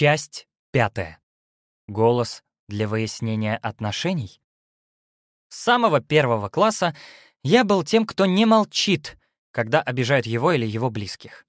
Часть пятая. Голос для выяснения отношений. С самого первого класса я был тем, кто не молчит, когда обижают его или его близких.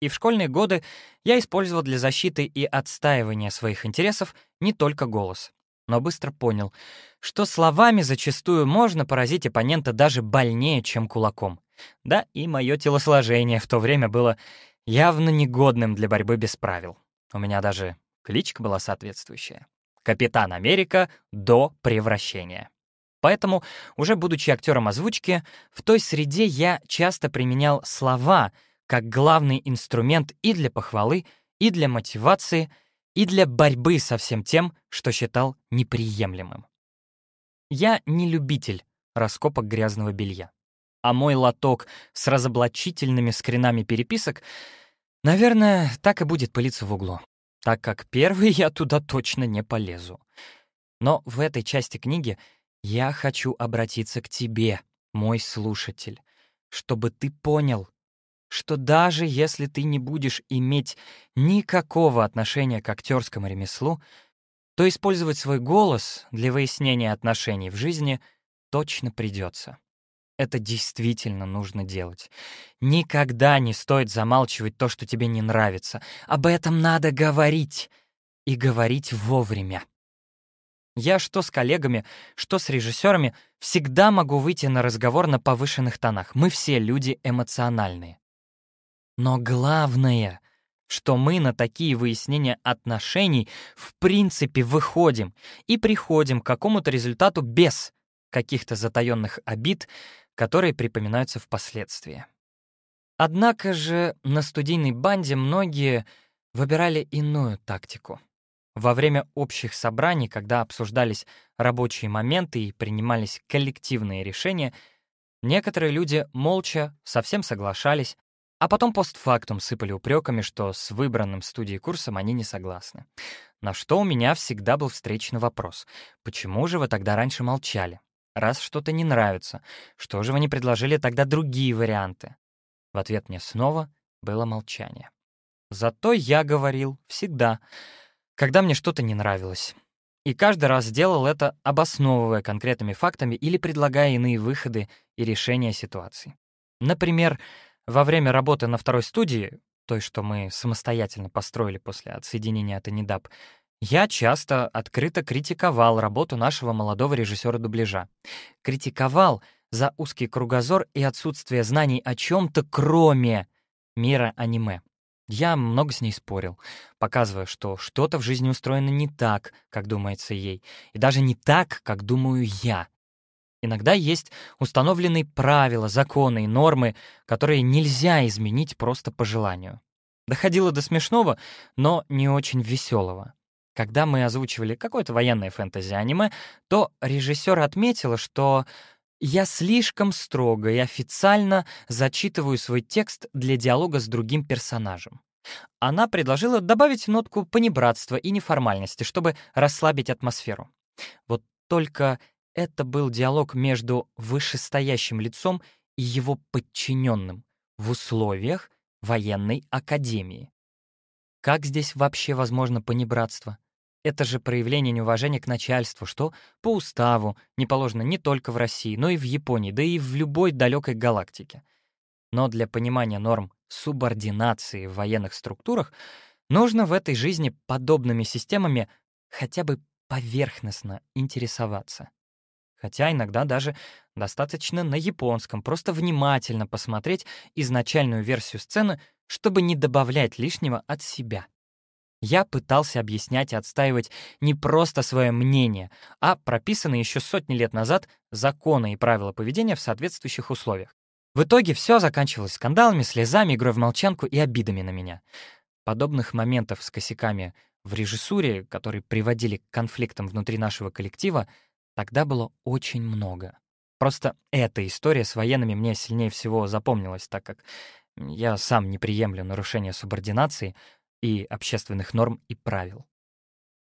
И в школьные годы я использовал для защиты и отстаивания своих интересов не только голос, но быстро понял, что словами зачастую можно поразить оппонента даже больнее, чем кулаком. Да, и мое телосложение в то время было явно негодным для борьбы без правил. У меня даже кличка была соответствующая. Капитан Америка до превращения. Поэтому, уже будучи актером озвучки, в той среде я часто применял слова как главный инструмент и для похвалы, и для мотивации, и для борьбы со всем тем, что считал неприемлемым. Я не любитель раскопок грязного белья. А мой лоток с разоблачительными скринами переписок, наверное, так и будет пылиться в углу, так как первый я туда точно не полезу. Но в этой части книги я хочу обратиться к тебе, мой слушатель, чтобы ты понял, что даже если ты не будешь иметь никакого отношения к актерскому ремеслу, то использовать свой голос для выяснения отношений в жизни точно придется. Это действительно нужно делать. Никогда не стоит замалчивать то, что тебе не нравится. Об этом надо говорить. И говорить вовремя. Я что с коллегами, что с режиссерами всегда могу выйти на разговор на повышенных тонах. Мы все люди эмоциональные. Но главное, что мы на такие выяснения отношений в принципе выходим и приходим к какому-то результату без каких-то затаённых обид, которые припоминаются впоследствии. Однако же на студийной банде многие выбирали иную тактику. Во время общих собраний, когда обсуждались рабочие моменты и принимались коллективные решения, некоторые люди молча совсем соглашались, а потом постфактум сыпали упреками, что с выбранным студией курсом они не согласны. На что у меня всегда был встречный вопрос. Почему же вы тогда раньше молчали? Раз что-то не нравится, что же вы не предложили тогда другие варианты? В ответ мне снова было молчание. Зато я говорил всегда — когда мне что-то не нравилось. И каждый раз делал это, обосновывая конкретными фактами или предлагая иные выходы и решения ситуации. Например, во время работы на второй студии, той, что мы самостоятельно построили после отсоединения от Анидап, я часто открыто критиковал работу нашего молодого режиссера дубляжа. Критиковал за узкий кругозор и отсутствие знаний о чем-то, кроме мира аниме. Я много с ней спорил, показывая, что что-то в жизни устроено не так, как думается ей, и даже не так, как думаю я. Иногда есть установленные правила, законы и нормы, которые нельзя изменить просто по желанию. Доходило до смешного, но не очень веселого. Когда мы озвучивали какое-то военное фэнтези-аниме, то режиссер отметила, что я слишком строго и официально зачитываю свой текст для диалога с другим персонажем. Она предложила добавить нотку понебратства и неформальности, чтобы расслабить атмосферу. Вот только это был диалог между вышестоящим лицом и его подчиненным в условиях военной академии. Как здесь вообще возможно понебратство? Это же проявление неуважения к начальству, что по уставу не положено не только в России, но и в Японии, да и в любой далекой галактике. Но для понимания норм субординации в военных структурах нужно в этой жизни подобными системами хотя бы поверхностно интересоваться. Хотя иногда даже достаточно на японском, просто внимательно посмотреть изначальную версию сцены, чтобы не добавлять лишнего от себя. Я пытался объяснять и отстаивать не просто свое мнение, а прописанные еще сотни лет назад законы и правила поведения в соответствующих условиях. В итоге все заканчивалось скандалами, слезами, игрой в молчанку и обидами на меня. Подобных моментов с косяками в режиссуре, которые приводили к конфликтам внутри нашего коллектива, тогда было очень много. Просто эта история с военными мне сильнее всего запомнилась, так как я сам не приемлю нарушения субординации, и общественных норм и правил.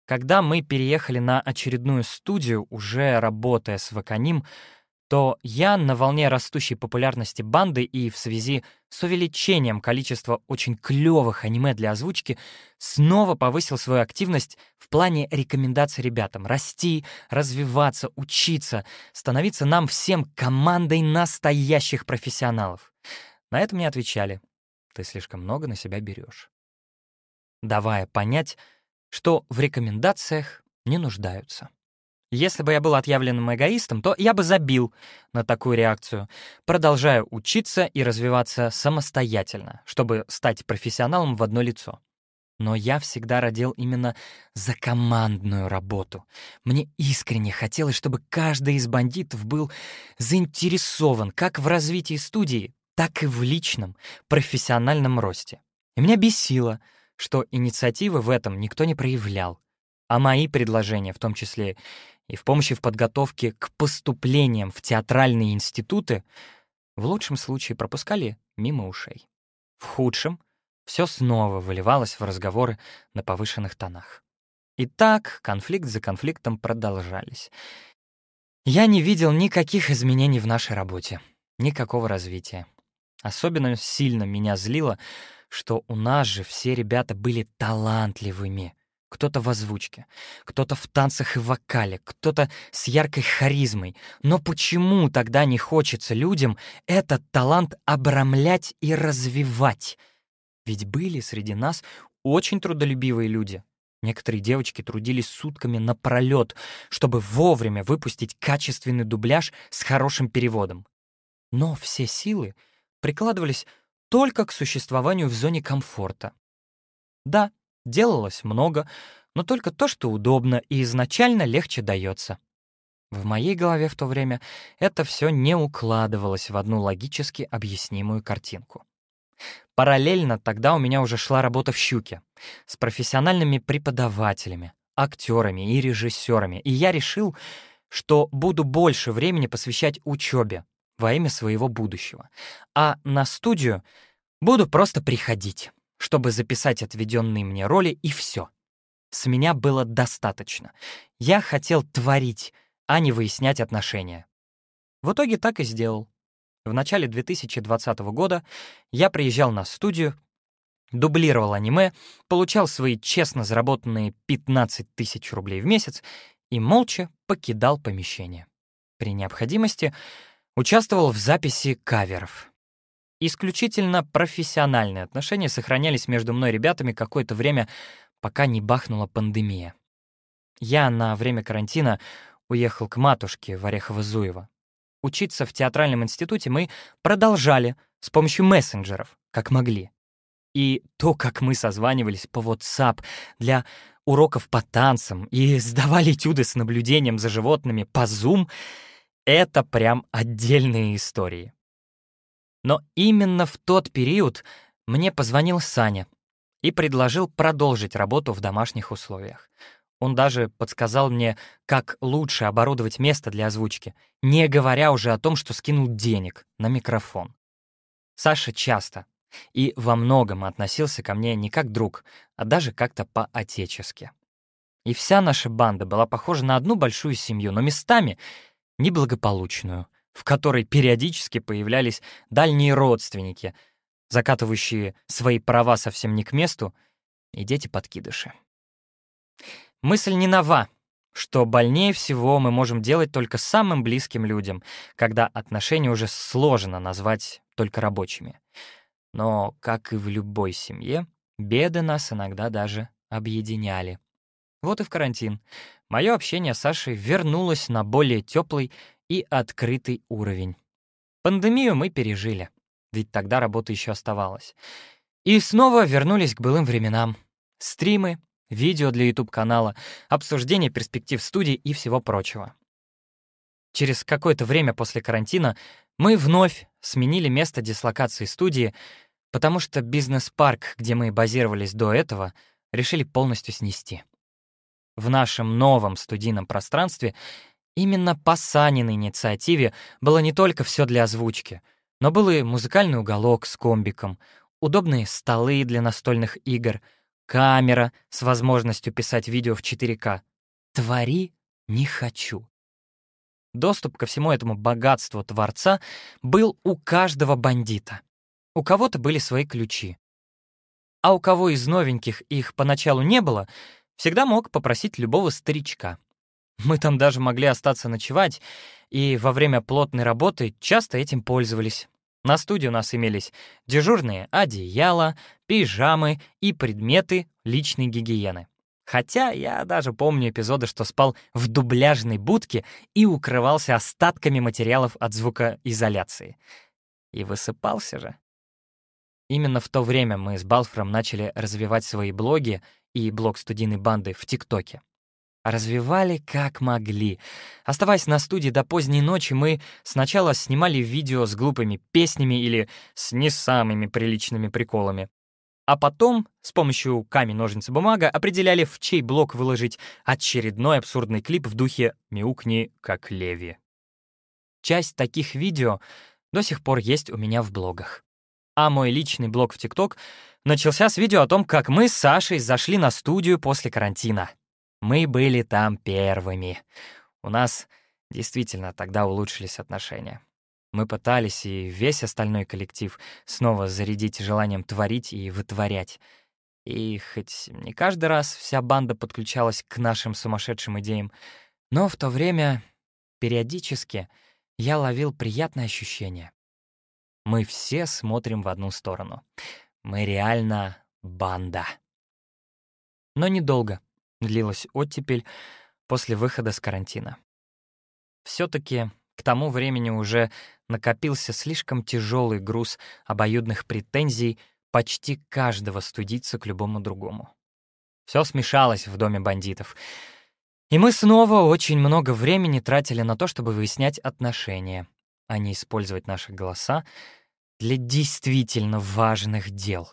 Когда мы переехали на очередную студию, уже работая с Ваканим, то я на волне растущей популярности банды и в связи с увеличением количества очень клёвых аниме для озвучки снова повысил свою активность в плане рекомендаций ребятам расти, развиваться, учиться, становиться нам всем командой настоящих профессионалов. На это мне отвечали «ты слишком много на себя берешь», давая понять, что в рекомендациях не нуждаются. Если бы я был отъявленным эгоистом, то я бы забил на такую реакцию, продолжая учиться и развиваться самостоятельно, чтобы стать профессионалом в одно лицо. Но я всегда родил именно за командную работу. Мне искренне хотелось, чтобы каждый из бандитов был заинтересован как в развитии студии, так и в личном, профессиональном росте. И меня бесило, что инициативы в этом никто не проявлял, а мои предложения, в том числе и в помощи в подготовке к поступлениям в театральные институты в лучшем случае пропускали мимо ушей. В худшем все снова выливалось в разговоры на повышенных тонах. И так конфликт за конфликтом продолжались. Я не видел никаких изменений в нашей работе, никакого развития. Особенно сильно меня злило, что у нас же все ребята были талантливыми, кто-то в озвучке, кто-то в танцах и вокале, кто-то с яркой харизмой. Но почему тогда не хочется людям этот талант обрамлять и развивать? Ведь были среди нас очень трудолюбивые люди. Некоторые девочки трудились сутками напролёт, чтобы вовремя выпустить качественный дубляж с хорошим переводом. Но все силы прикладывались только к существованию в зоне комфорта. Да, Делалось много, но только то, что удобно и изначально легче дается. В моей голове в то время это все не укладывалось в одну логически объяснимую картинку. Параллельно тогда у меня уже шла работа в «Щуке» с профессиональными преподавателями, актерами и режиссерами, и я решил, что буду больше времени посвящать учебе во имя своего будущего, а на студию буду просто приходить чтобы записать отведенные мне роли, и все. С меня было достаточно. Я хотел творить, а не выяснять отношения. В итоге так и сделал. В начале 2020 года я приезжал на студию, дублировал аниме, получал свои честно заработанные 15 тысяч рублей в месяц и молча покидал помещение. При необходимости участвовал в записи каверов — Исключительно профессиональные отношения сохранялись между мной и ребятами какое-то время, пока не бахнула пандемия. Я на время карантина уехал к матушке в Орехово-Зуево. Учиться в театральном институте мы продолжали с помощью мессенджеров, как могли. И то, как мы созванивались по WhatsApp для уроков по танцам и сдавали этюды с наблюдением за животными по Zoom, это прям отдельные истории. Но именно в тот период мне позвонил Саня и предложил продолжить работу в домашних условиях. Он даже подсказал мне, как лучше оборудовать место для озвучки, не говоря уже о том, что скинул денег на микрофон. Саша часто и во многом относился ко мне не как друг, а даже как-то по-отечески. И вся наша банда была похожа на одну большую семью, но местами неблагополучную — в которой периодически появлялись дальние родственники, закатывающие свои права совсем не к месту, и дети-подкидыши. Мысль не нова, что больнее всего мы можем делать только самым близким людям, когда отношения уже сложно назвать только рабочими. Но, как и в любой семье, беды нас иногда даже объединяли. Вот и в карантин. Мое общение с Сашей вернулось на более теплый и открытый уровень. Пандемию мы пережили, ведь тогда работа еще оставалась. И снова вернулись к былым временам. Стримы, видео для YouTube-канала, обсуждение перспектив студии и всего прочего. Через какое-то время после карантина мы вновь сменили место дислокации студии, потому что бизнес-парк, где мы базировались до этого, решили полностью снести. В нашем новом студийном пространстве Именно по Саниной инициативе было не только все для озвучки, но был и музыкальный уголок с комбиком, удобные столы для настольных игр, камера с возможностью писать видео в 4К. Твори не хочу. Доступ ко всему этому богатству Творца был у каждого бандита. У кого-то были свои ключи. А у кого из новеньких их поначалу не было, всегда мог попросить любого старичка. Мы там даже могли остаться ночевать, и во время плотной работы часто этим пользовались. На студии у нас имелись дежурные одеяла, пижамы и предметы личной гигиены. Хотя я даже помню эпизоды, что спал в дубляжной будке и укрывался остатками материалов от звукоизоляции. И высыпался же. Именно в то время мы с Балфром начали развивать свои блоги и блог студийной банды в ТикТоке. Развивали как могли. Оставаясь на студии до поздней ночи, мы сначала снимали видео с глупыми песнями или с не самыми приличными приколами. А потом с помощью камень, ножницы, бумага определяли, в чей блок выложить очередной абсурдный клип в духе «Мяукни, как Леви». Часть таких видео до сих пор есть у меня в блогах. А мой личный блог в ТикТок начался с видео о том, как мы с Сашей зашли на студию после карантина. Мы были там первыми. У нас действительно тогда улучшились отношения. Мы пытались, и весь остальной коллектив, снова зарядить желанием творить и вытворять. И хоть не каждый раз вся банда подключалась к нашим сумасшедшим идеям, но в то время периодически я ловил приятное ощущение. Мы все смотрим в одну сторону. Мы реально банда. Но недолго длилась оттепель после выхода с карантина. все таки к тому времени уже накопился слишком тяжелый груз обоюдных претензий почти каждого студийца к любому другому. Все смешалось в доме бандитов. И мы снова очень много времени тратили на то, чтобы выяснять отношения, а не использовать наши голоса для действительно важных дел.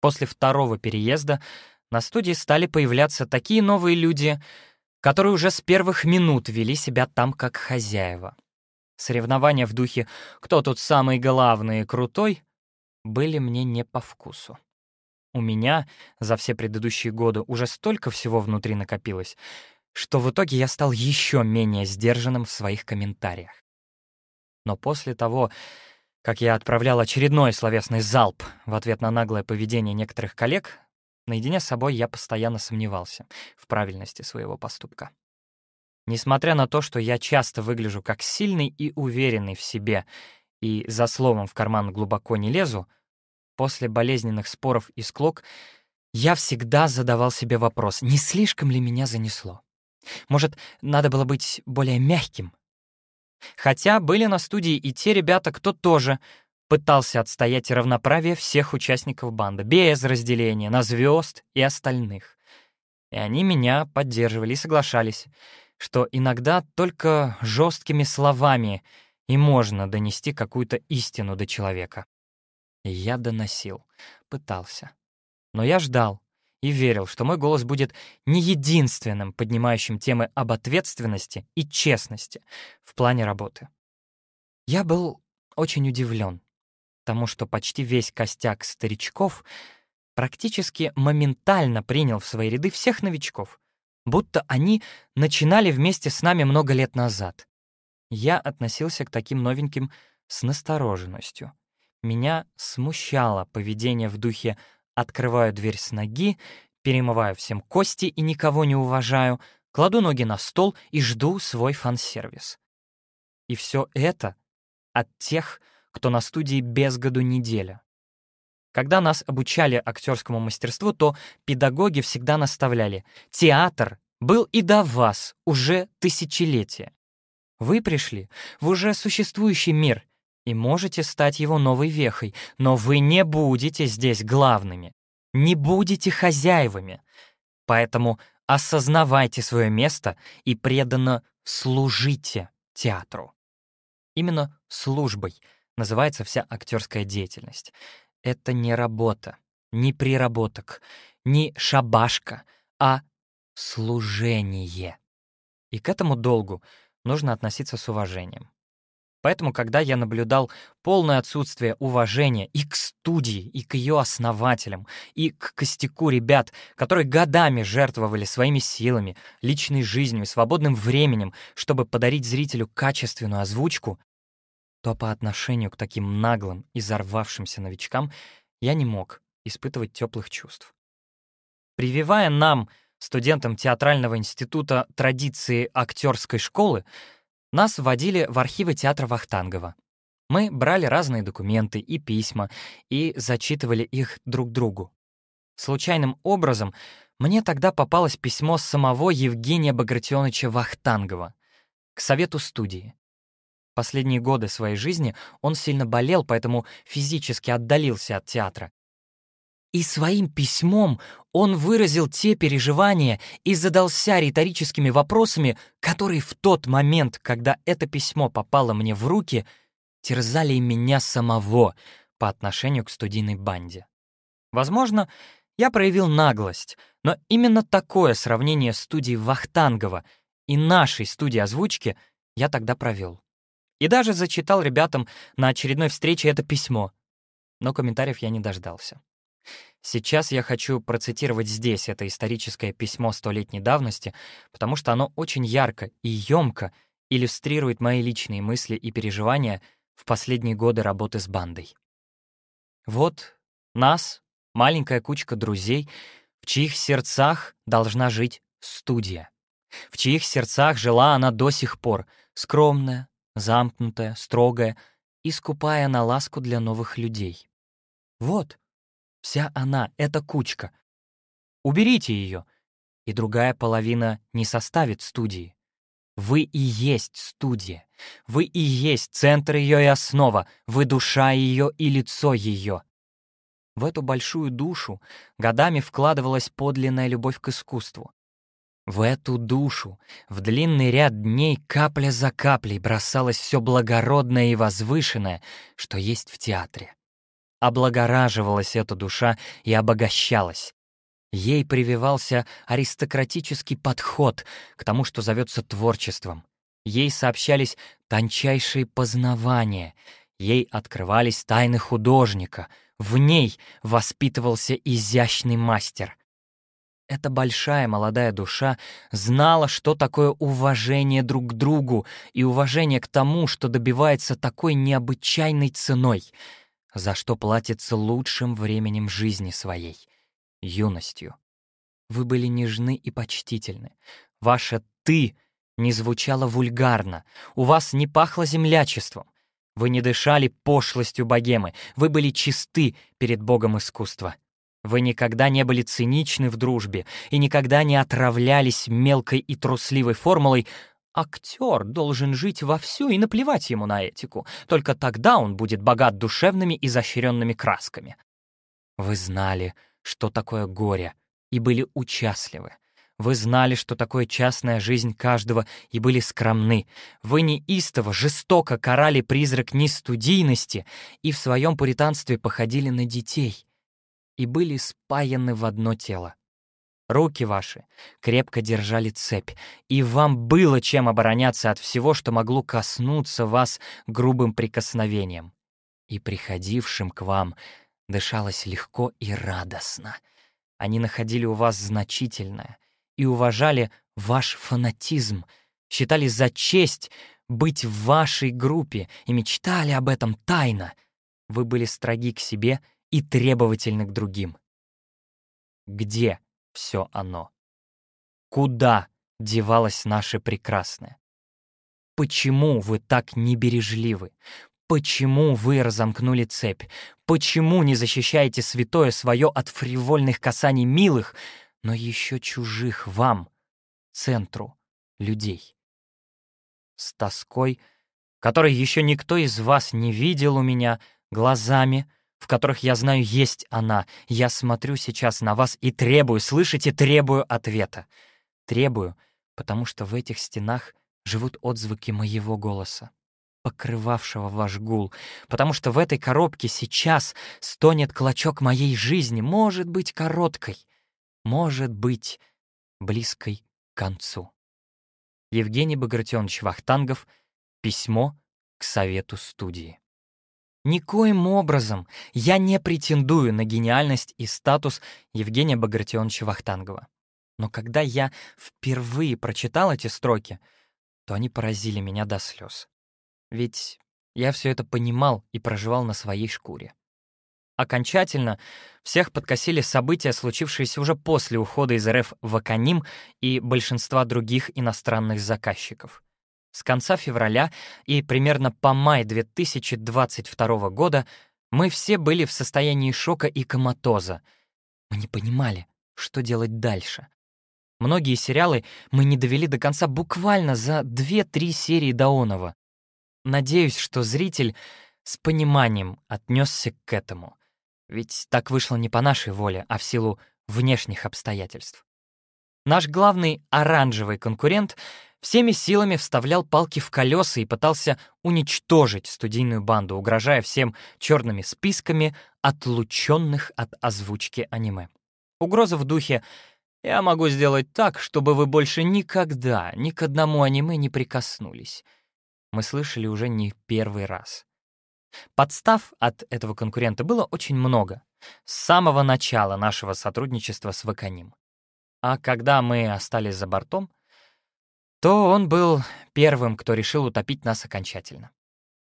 После второго переезда на студии стали появляться такие новые люди — которые уже с первых минут вели себя там как хозяева. Соревнования в духе «кто тут самый главный и крутой» были мне не по вкусу. У меня за все предыдущие годы уже столько всего внутри накопилось, что в итоге я стал еще менее сдержанным в своих комментариях. Но после того, как я отправлял очередной словесный залп в ответ на наглое поведение некоторых коллег, Наедине с собой я постоянно сомневался в правильности своего поступка. Несмотря на то, что я часто выгляжу как сильный и уверенный в себе и за словом в карман глубоко не лезу, после болезненных споров и склок я всегда задавал себе вопрос, не слишком ли меня занесло. Может, надо было быть более мягким? Хотя были на студии и те ребята, кто тоже пытался отстоять равноправие всех участников банды, без разделения на звезд и остальных. И они меня поддерживали и соглашались, что иногда только жесткими словами и можно донести какую-то истину до человека. И я доносил, пытался. Но я ждал и верил, что мой голос будет не единственным поднимающим темы об ответственности и честности в плане работы. Я был очень удивлен, тому, что почти весь костяк старичков практически моментально принял в свои ряды всех новичков, будто они начинали вместе с нами много лет назад. Я относился к таким новеньким с настороженностью. Меня смущало поведение в духе «открываю дверь с ноги», перемываю всем кости и никого не уважаю, кладу ноги на стол и жду свой фан-сервис. И все это от тех, кто на студии без году неделя. Когда нас обучали актерскому мастерству, то педагоги всегда наставляли «Театр был и до вас уже тысячелетия. Вы пришли в уже существующий мир и можете стать его новой вехой, но вы не будете здесь главными, не будете хозяевами. Поэтому осознавайте свое место и преданно служите театру. Именно службой — называется вся актерская деятельность. Это не работа, не приработок, не шабашка, а служение. И к этому долгу нужно относиться с уважением. Поэтому, когда я наблюдал полное отсутствие уважения и к студии, и к ее основателям, и к костяку ребят, которые годами жертвовали своими силами, личной жизнью и свободным временем, чтобы подарить зрителю качественную озвучку, то по отношению к таким наглым и взорвавшимся новичкам я не мог испытывать теплых чувств. Прививая нам, студентам театрального института, традиции актерской школы, нас вводили в архивы театра Вахтангова. Мы брали разные документы и письма и зачитывали их друг другу. Случайным образом мне тогда попалось письмо самого Евгения Багратионовича Вахтангова к совету студии. Последние годы своей жизни он сильно болел, поэтому физически отдалился от театра. И своим письмом он выразил те переживания и задался риторическими вопросами, которые в тот момент, когда это письмо попало мне в руки, терзали и меня самого по отношению к студийной банде. Возможно, я проявил наглость, но именно такое сравнение студии Вахтангова и нашей студии озвучки я тогда провел. И даже зачитал ребятам на очередной встрече это письмо. Но комментариев я не дождался. Сейчас я хочу процитировать здесь это историческое письмо столетней давности, потому что оно очень ярко и емко иллюстрирует мои личные мысли и переживания в последние годы работы с бандой. Вот нас, маленькая кучка друзей, в чьих сердцах должна жить студия, в чьих сердцах жила она до сих пор, скромная, замкнутая, строгая и скупая на ласку для новых людей. Вот, Вся она — это кучка. Уберите ее, и другая половина не составит студии. Вы и есть студия. Вы и есть центр ее и основа. Вы душа ее и лицо ее. В эту большую душу годами вкладывалась подлинная любовь к искусству. В эту душу в длинный ряд дней капля за каплей бросалось все благородное и возвышенное, что есть в театре. Облагораживалась эта душа и обогащалась. Ей прививался аристократический подход к тому, что зовется творчеством. Ей сообщались тончайшие познавания, ей открывались тайны художника, в ней воспитывался изящный мастер. Эта большая молодая душа знала, что такое уважение друг к другу и уважение к тому, что добивается такой необычайной ценой — за что платится лучшим временем жизни своей — юностью. Вы были нежны и почтительны. Ваше «ты» не звучало вульгарно, у вас не пахло землячеством. Вы не дышали пошлостью богемы, вы были чисты перед богом искусства. Вы никогда не были циничны в дружбе и никогда не отравлялись мелкой и трусливой формулой Актер должен жить вовсю и наплевать ему на этику. Только тогда он будет богат душевными изощренными красками. Вы знали, что такое горе, и были участливы. Вы знали, что такое частная жизнь каждого, и были скромны. Вы неистово, жестоко карали призрак нестудийности и в своем пуританстве походили на детей, и были спаяны в одно тело. Руки ваши крепко держали цепь, и вам было чем обороняться от всего, что могло коснуться вас грубым прикосновением. И приходившим к вам дышалось легко и радостно. Они находили у вас значительное и уважали ваш фанатизм, считали за честь быть в вашей группе и мечтали об этом тайно. Вы были строги к себе и требовательны к другим. Где все оно? Куда девалось наше прекрасное? Почему вы так небережливы? Почему вы разомкнули цепь? Почему не защищаете святое свое от фривольных касаний милых, но еще чужих вам, центру людей? С тоской, которой еще никто из вас не видел у меня, глазами — в которых я знаю есть она. Я смотрю сейчас на вас и требую, слышите, требую ответа. Требую, потому что в этих стенах живут отзвуки моего голоса, покрывавшего ваш гул, потому что в этой коробке сейчас стонет клочок моей жизни, может быть, короткой, может быть, близкой к концу. Евгений Багратионович Вахтангов. Письмо к совету студии. Никоим образом я не претендую на гениальность и статус Евгения Багратионовича Вахтангова. Но когда я впервые прочитал эти строки, то они поразили меня до слез. Ведь я все это понимал и проживал на своей шкуре. Окончательно всех подкосили события, случившиеся уже после ухода из РФ в Аканим и большинства других иностранных заказчиков. С конца февраля и примерно по май 2022 года мы все были в состоянии шока и коматоза. Мы не понимали, что делать дальше. Многие сериалы мы не довели до конца буквально за 2-3 серии Даонова. Надеюсь, что зритель с пониманием отнесся к этому. Ведь так вышло не по нашей воле, а в силу внешних обстоятельств. Наш главный оранжевый конкурент всеми силами вставлял палки в колеса и пытался уничтожить студийную банду, угрожая всем черными списками отлученных от озвучки аниме. Угроза в духе «Я могу сделать так, чтобы вы больше никогда ни к одному аниме не прикоснулись». Мы слышали уже не первый раз. Подстав от этого конкурента было очень много, с самого начала нашего сотрудничества с Ваканим. А когда мы остались за бортом, то он был первым, кто решил утопить нас окончательно.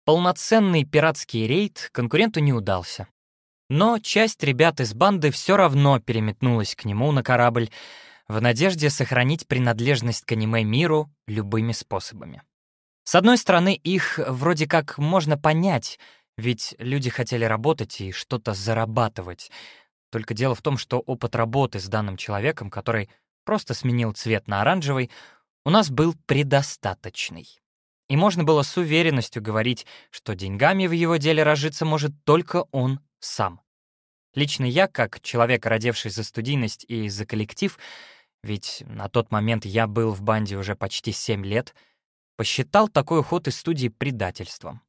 Полноценный пиратский рейд конкуренту не удался. Но часть ребят из банды все равно переметнулась к нему на корабль в надежде сохранить принадлежность к аниме-миру любыми способами. С одной стороны, их вроде как можно понять, ведь люди хотели работать и что-то зарабатывать. Только дело в том, что опыт работы с данным человеком, который просто сменил цвет на оранжевый, у нас был предостаточный. И можно было с уверенностью говорить, что деньгами в его деле разжиться может только он сам. Лично я, как человек, родивший за студийность и за коллектив, ведь на тот момент я был в банде уже почти 7 лет — посчитал такой уход из студии предательством.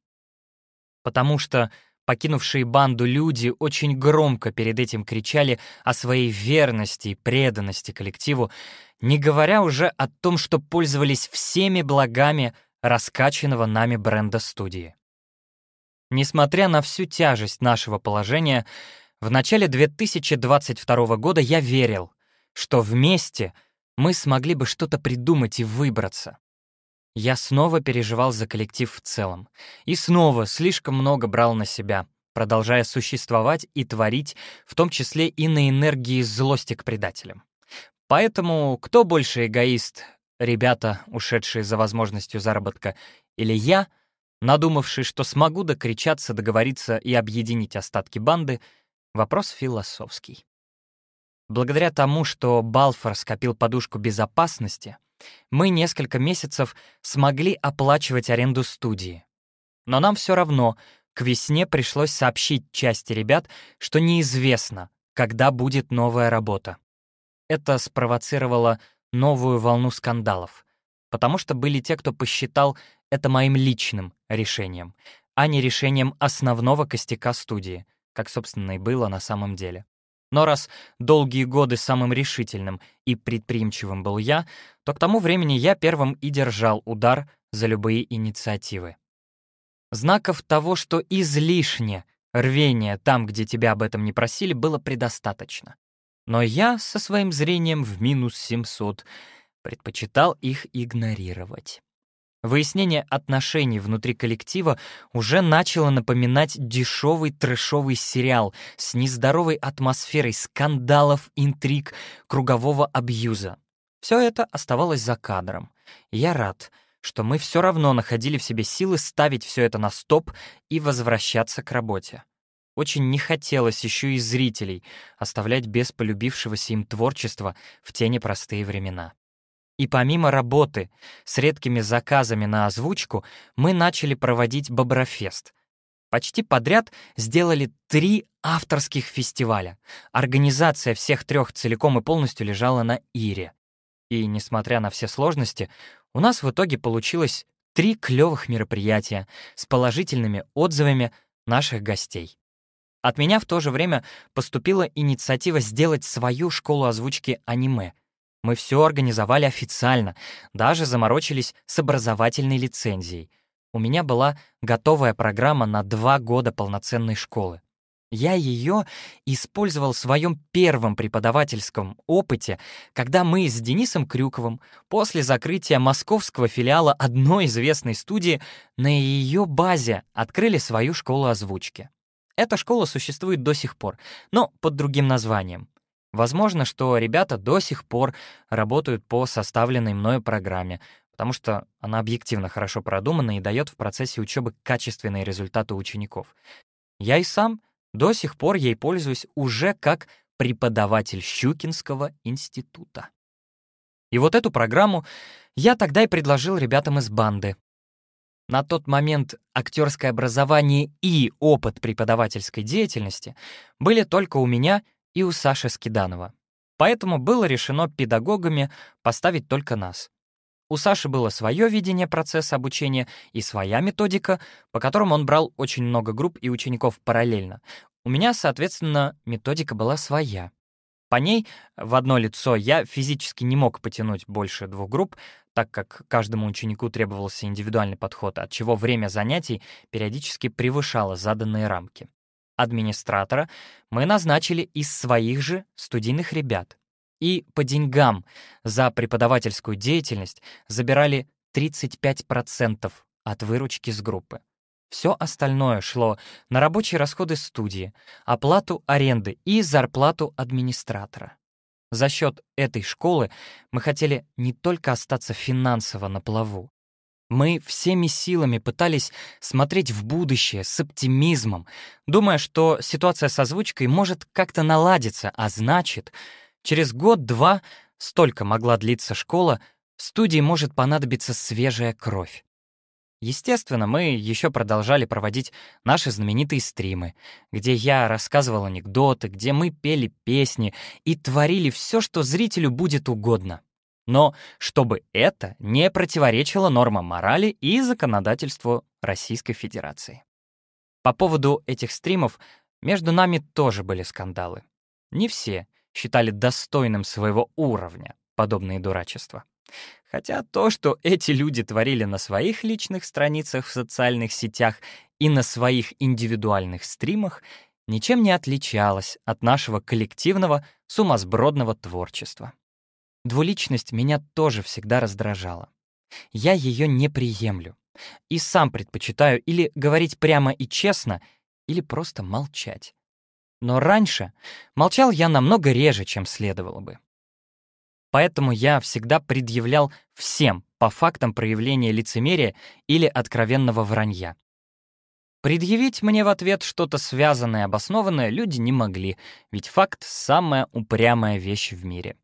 Потому что покинувшие банду люди очень громко перед этим кричали о своей верности и преданности коллективу, не говоря уже о том, что пользовались всеми благами раскачанного нами бренда студии. Несмотря на всю тяжесть нашего положения, в начале 2022 года я верил, что вместе мы смогли бы что-то придумать и выбраться. Я снова переживал за коллектив в целом. И снова слишком много брал на себя, продолжая существовать и творить, в том числе и на энергии злости к предателям. Поэтому кто больше эгоист, ребята, ушедшие за возможностью заработка, или я, надумавший, что смогу докричаться, договориться и объединить остатки банды, вопрос философский. Благодаря тому, что Балфор скопил подушку безопасности — мы несколько месяцев смогли оплачивать аренду студии. Но нам все равно к весне пришлось сообщить части ребят, что неизвестно, когда будет новая работа. Это спровоцировало новую волну скандалов, потому что были те, кто посчитал это моим личным решением, а не решением основного костяка студии, как, собственно, и было на самом деле. Но раз долгие годы самым решительным и предприимчивым был я, то к тому времени я первым и держал удар за любые инициативы. Знаков того, что излишне рвение там, где тебя об этом не просили, было предостаточно. Но я со своим зрением в минус 700 предпочитал их игнорировать. Выяснение отношений внутри коллектива уже начало напоминать дешевый трэшовый сериал с нездоровой атмосферой скандалов, интриг, кругового абьюза. Все это оставалось за кадром. я рад, что мы все равно находили в себе силы ставить все это на стоп и возвращаться к работе. Очень не хотелось еще и зрителей оставлять без полюбившегося им творчества в те непростые времена. И помимо работы с редкими заказами на озвучку, мы начали проводить Боброфест. Почти подряд сделали три авторских фестиваля. Организация всех трех целиком и полностью лежала на Ире. И, несмотря на все сложности, у нас в итоге получилось три клевых мероприятия с положительными отзывами наших гостей. От меня в то же время поступила инициатива сделать свою школу озвучки аниме — мы все организовали официально, даже заморочились с образовательной лицензией. у меня была готовая программа на два года полноценной школы. Я ее использовал в своем первом преподавательском опыте, когда мы с Денисом Крюковым после закрытия московского филиала одной известной студии на ее базе открыли свою школу озвучки. Эта школа существует до сих пор, но под другим названием. Возможно, что ребята до сих пор работают по составленной мною программе, потому что она объективно хорошо продумана и дает в процессе учебы качественные результаты учеников. Я и сам до сих пор ей пользуюсь уже как преподаватель Щукинского института. И вот эту программу я тогда и предложил ребятам из банды. На тот момент актерское образование и опыт преподавательской деятельности были только у меня и у Саши Скиданова. Поэтому было решено педагогами поставить только нас. У Саши было свое видение процесса обучения и своя методика, по которым он брал очень много групп и учеников параллельно. У меня, соответственно, методика была своя. По ней в одно лицо я физически не мог потянуть больше двух групп, так как каждому ученику требовался индивидуальный подход, от чего время занятий периодически превышало заданные рамки. Администратора мы назначили из своих же студийных ребят, и по деньгам за преподавательскую деятельность забирали 35% от выручки с группы. Все остальное шло на рабочие расходы студии, оплату аренды и зарплату администратора. За счет этой школы мы хотели не только остаться финансово на плаву. Мы всеми силами пытались смотреть в будущее с оптимизмом, думая, что ситуация с озвучкой может как-то наладиться, а значит, Через год-два, столько могла длиться школа, студии может понадобиться свежая кровь. Естественно, мы еще продолжали проводить наши знаменитые стримы, где я рассказывал анекдоты, где мы пели песни и творили все, что зрителю будет угодно. Но чтобы это не противоречило нормам морали и законодательству Российской Федерации. По поводу этих стримов между нами тоже были скандалы. Не все, считали достойным своего уровня подобные дурачества. Хотя то, что эти люди творили на своих личных страницах в социальных сетях и на своих индивидуальных стримах, ничем не отличалось от нашего коллективного сумасбродного творчества. Двуличность меня тоже всегда раздражала. Я ее не приемлю. И сам предпочитаю или говорить прямо и честно, или просто молчать. Но раньше молчал я намного реже, чем следовало бы. Поэтому я всегда предъявлял всем по фактам проявления лицемерия или откровенного вранья. Предъявить мне в ответ что-то связанное, обоснованное люди не могли, ведь факт — самая упрямая вещь в мире.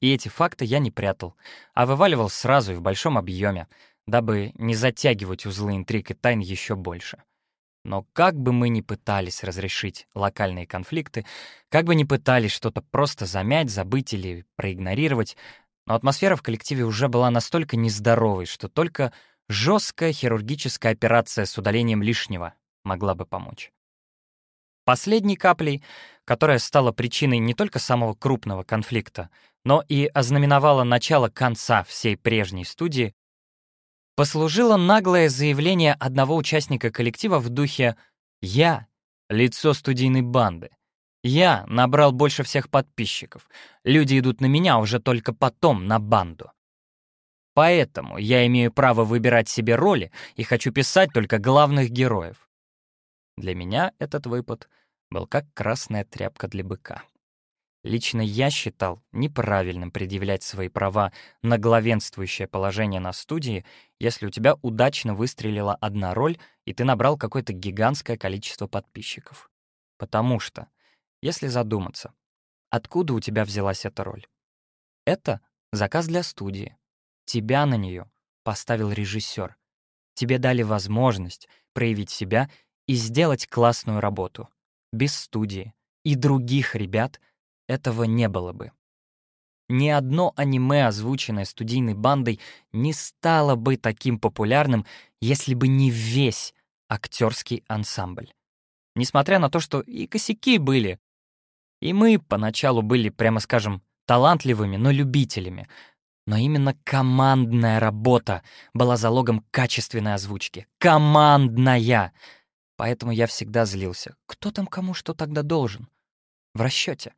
И эти факты я не прятал, а вываливал сразу и в большом объеме, дабы не затягивать узлы интриг и тайн еще больше. Но как бы мы ни пытались разрешить локальные конфликты, как бы ни пытались что-то просто замять, забыть или проигнорировать, но атмосфера в коллективе уже была настолько нездоровой, что только жесткая хирургическая операция с удалением лишнего могла бы помочь. Последней каплей, которая стала причиной не только самого крупного конфликта, но и ознаменовала начало конца всей прежней студии, послужило наглое заявление одного участника коллектива в духе «Я — лицо студийной банды. Я набрал больше всех подписчиков. Люди идут на меня уже только потом на банду. Поэтому я имею право выбирать себе роли и хочу писать только главных героев». Для меня этот выпад был как красная тряпка для быка. Лично я считал неправильным предъявлять свои права на главенствующее положение на студии, если у тебя удачно выстрелила одна роль, и ты набрал какое-то гигантское количество подписчиков. Потому что, если задуматься, откуда у тебя взялась эта роль? Это заказ для студии. Тебя на нее поставил режиссер. Тебе дали возможность проявить себя и сделать классную работу. Без студии и других ребят — этого не было бы. Ни одно аниме, озвученное студийной бандой, не стало бы таким популярным, если бы не весь актерский ансамбль. Несмотря на то, что и косяки были. И мы поначалу были, прямо скажем, талантливыми, но любителями. Но именно командная работа была залогом качественной озвучки. Командная! Поэтому я всегда злился. Кто там кому что тогда должен? В расчете.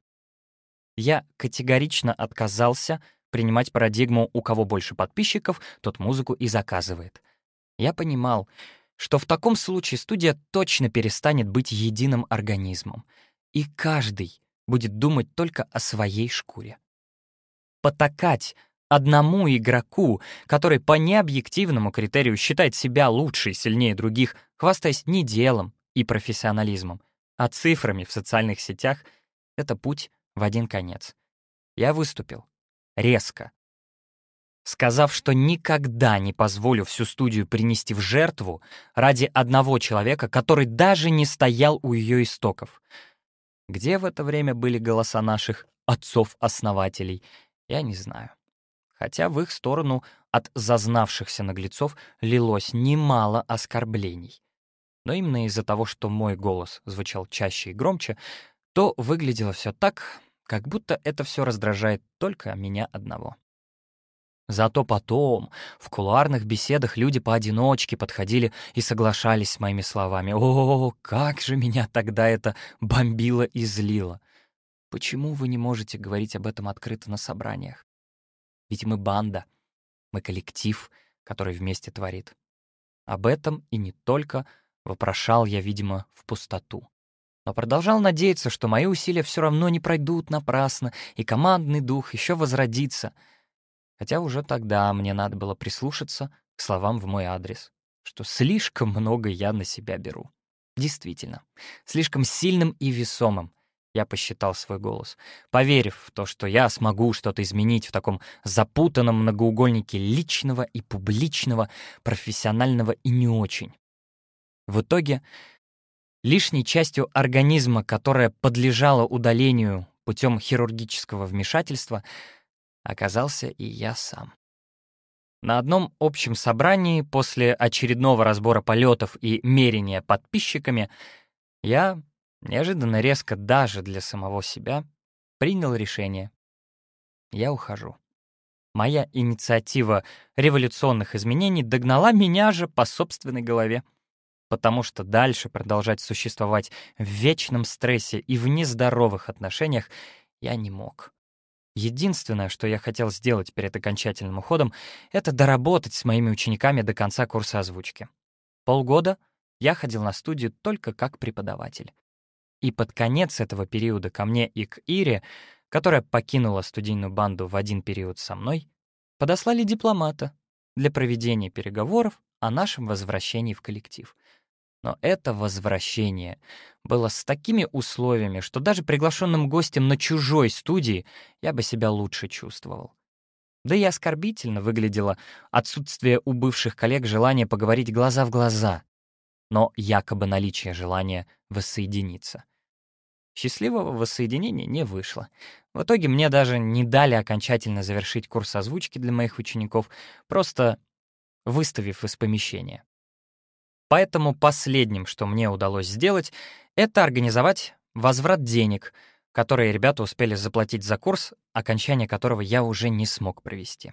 Я категорично отказался принимать парадигму «у кого больше подписчиков, тот музыку и заказывает». Я понимал, что в таком случае студия точно перестанет быть единым организмом, и каждый будет думать только о своей шкуре. Потакать одному игроку, который по необъективному критерию считает себя лучше и сильнее других, хвастаясь не делом и профессионализмом, а цифрами в социальных сетях, это путь в один конец. Я выступил. Резко. Сказав, что никогда не позволю всю студию принести в жертву ради одного человека, который даже не стоял у ее истоков. Где в это время были голоса наших отцов-основателей, я не знаю. Хотя в их сторону от зазнавшихся наглецов лилось немало оскорблений. Но именно из-за того, что мой голос звучал чаще и громче, то выглядело все так, как будто это все раздражает только меня одного. Зато потом в кулуарных беседах люди поодиночке подходили и соглашались с моими словами. О, как же меня тогда это бомбило и злило. Почему вы не можете говорить об этом открыто на собраниях? Ведь мы банда, мы коллектив, который вместе творит. Об этом и не только вопрошал я, видимо, в пустоту но продолжал надеяться, что мои усилия все равно не пройдут напрасно, и командный дух еще возродится. Хотя уже тогда мне надо было прислушаться к словам в мой адрес, что слишком много я на себя беру. Действительно, слишком сильным и весомым я посчитал свой голос, поверив в то, что я смогу что-то изменить в таком запутанном многоугольнике личного и публичного, профессионального и не очень. В итоге Лишней частью организма, которая подлежала удалению путем хирургического вмешательства, оказался и я сам. На одном общем собрании после очередного разбора полетов и мерения подписчиками я, неожиданно резко даже для самого себя, принял решение. Я ухожу. Моя инициатива революционных изменений догнала меня же по собственной голове потому что дальше продолжать существовать в вечном стрессе и в нездоровых отношениях я не мог. Единственное, что я хотел сделать перед окончательным уходом, это доработать с моими учениками до конца курса озвучки. Полгода я ходил на студию только как преподаватель. И под конец этого периода ко мне и к Ире, которая покинула студийную банду в один период со мной, подослали дипломата для проведения переговоров о нашем возвращении в коллектив — но это возвращение было с такими условиями, что даже приглашенным гостем на чужой студии я бы себя лучше чувствовал. Да и оскорбительно выглядело отсутствие у бывших коллег желания поговорить глаза в глаза, но якобы наличие желания воссоединиться. Счастливого воссоединения не вышло. В итоге мне даже не дали окончательно завершить курс озвучки для моих учеников, просто выставив из помещения. Поэтому последним, что мне удалось сделать, это организовать возврат денег, которые ребята успели заплатить за курс, окончание которого я уже не смог провести.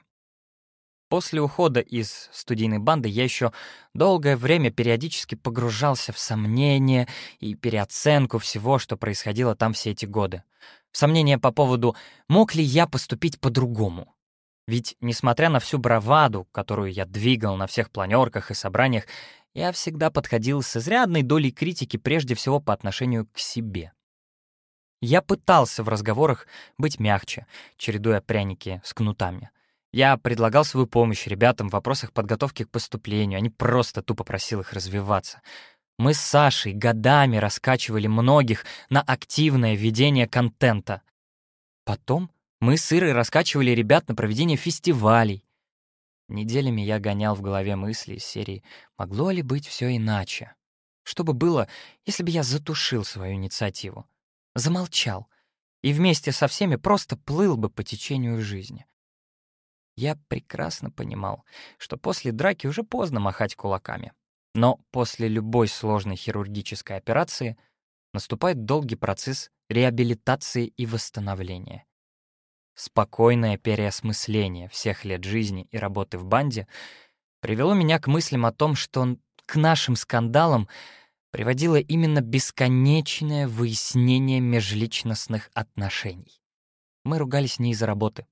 После ухода из студийной банды я еще долгое время периодически погружался в сомнения и переоценку всего, что происходило там все эти годы. В сомнения по поводу, мог ли я поступить по-другому. Ведь, несмотря на всю браваду, которую я двигал на всех планерках и собраниях, я всегда подходил с изрядной долей критики прежде всего по отношению к себе. Я пытался в разговорах быть мягче, чередуя пряники с кнутами. Я предлагал свою помощь ребятам в вопросах подготовки к поступлению, а не просто тупо просил их развиваться. Мы с Сашей годами раскачивали многих на активное ведение контента. Потом мы с Ирой раскачивали ребят на проведение фестивалей, Неделями я гонял в голове мысли из серии «Могло ли быть все иначе?» Что бы было, если бы я затушил свою инициативу, замолчал и вместе со всеми просто плыл бы по течению жизни? Я прекрасно понимал, что после драки уже поздно махать кулаками. Но после любой сложной хирургической операции наступает долгий процесс реабилитации и восстановления. спокойное переосмысление всех лет жизни и работы в банде привело меня к мыслям о том, что к нашим скандалам приводило именно бесконечное выяснение межличностных отношений. Мы ругались не из-за работы.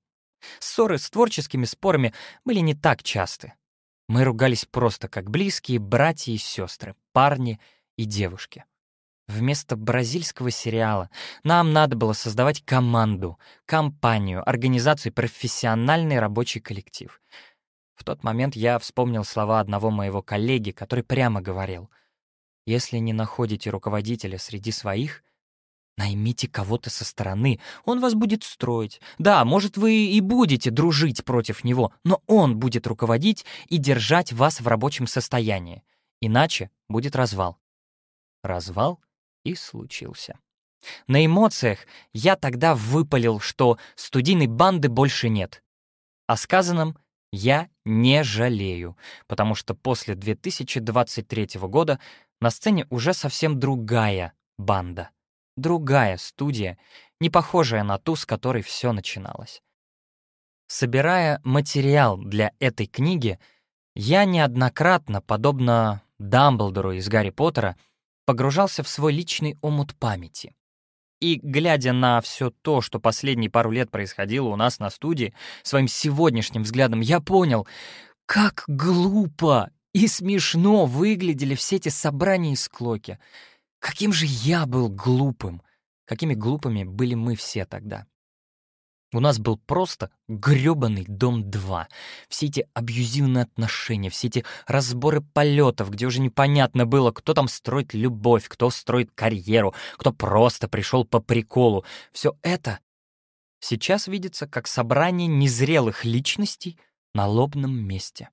Ссоры с творческими спорами были не так часты. Мы ругались просто как близкие братья и сестры, парни и девушки. Вместо бразильского сериала нам надо было создавать команду, компанию, организацию профессиональный рабочий коллектив. В тот момент я вспомнил слова одного моего коллеги, который прямо говорил, «Если не находите руководителя среди своих, наймите кого-то со стороны, он вас будет строить. Да, может, вы и будете дружить против него, но он будет руководить и держать вас в рабочем состоянии. Иначе будет развал». Развал — и случился. На эмоциях я тогда выпалил, что студийной банды больше нет. О сказанном я не жалею, потому что после 2023 года на сцене уже совсем другая банда. Другая студия, не похожая на ту, с которой все начиналось. Собирая материал для этой книги, я неоднократно, подобно Дамблдору из «Гарри Поттера», погружался в свой личный омут памяти. И, глядя на все то, что последние пару лет происходило у нас на студии, своим сегодняшним взглядом я понял, как глупо и смешно выглядели все эти собрания из склоки. Каким же я был глупым! Какими глупыми были мы все тогда. У нас был просто грёбаный дом-2. Все эти абьюзивные отношения, все эти разборы полетов, где уже непонятно было, кто там строит любовь, кто строит карьеру, кто просто пришел по приколу. Все это сейчас видится как собрание незрелых личностей на лобном месте.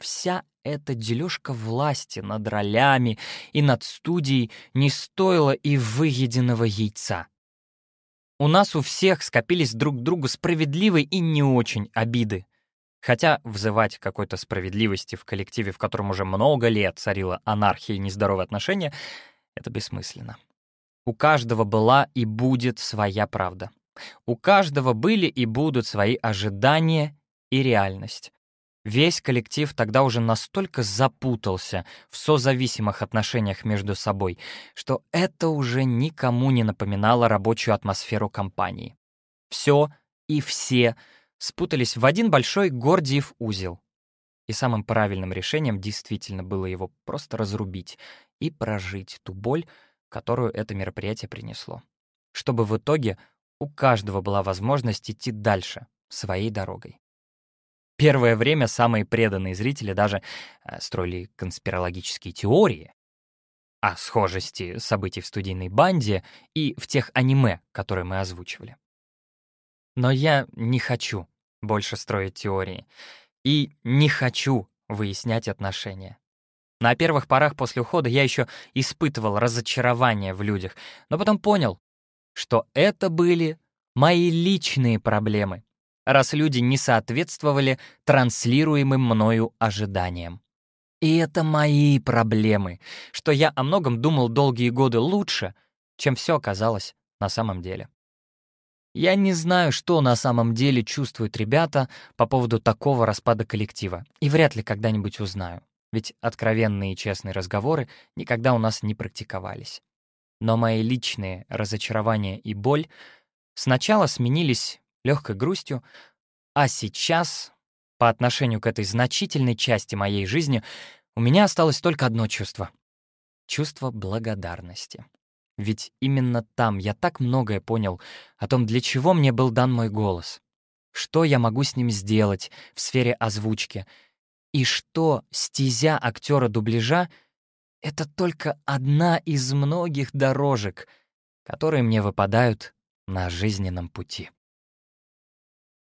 Вся эта дележка власти над ролями и над студией не стоила и выеденного яйца. У нас у всех скопились друг к другу справедливые и не очень обиды. Хотя взывать какой-то справедливости в коллективе, в котором уже много лет царила анархия и нездоровые отношения, это бессмысленно. У каждого была и будет своя правда. У каждого были и будут свои ожидания и реальность. Весь коллектив тогда уже настолько запутался в созависимых отношениях между собой, что это уже никому не напоминало рабочую атмосферу компании. Все и все спутались в один большой Гордиев узел. И самым правильным решением действительно было его просто разрубить и прожить ту боль, которую это мероприятие принесло. Чтобы в итоге у каждого была возможность идти дальше, своей дорогой. Первое время самые преданные зрители даже э, строили конспирологические теории о схожести событий в студийной банде и в тех аниме, которые мы озвучивали. Но я не хочу больше строить теории и не хочу выяснять отношения. На первых порах после ухода я еще испытывал разочарование в людях, но потом понял, что это были мои личные проблемы, раз люди не соответствовали транслируемым мною ожиданиям. И это мои проблемы, что я о многом думал долгие годы лучше, чем все оказалось на самом деле. Я не знаю, что на самом деле чувствуют ребята по поводу такого распада коллектива, и вряд ли когда-нибудь узнаю, ведь откровенные и честные разговоры никогда у нас не практиковались. Но мои личные разочарования и боль сначала сменились легкой грустью, а сейчас, по отношению к этой значительной части моей жизни, у меня осталось только одно чувство — чувство благодарности. Ведь именно там я так многое понял о том, для чего мне был дан мой голос, что я могу с ним сделать в сфере озвучки, и что стезя актера дубляжа — это только одна из многих дорожек, которые мне выпадают на жизненном пути.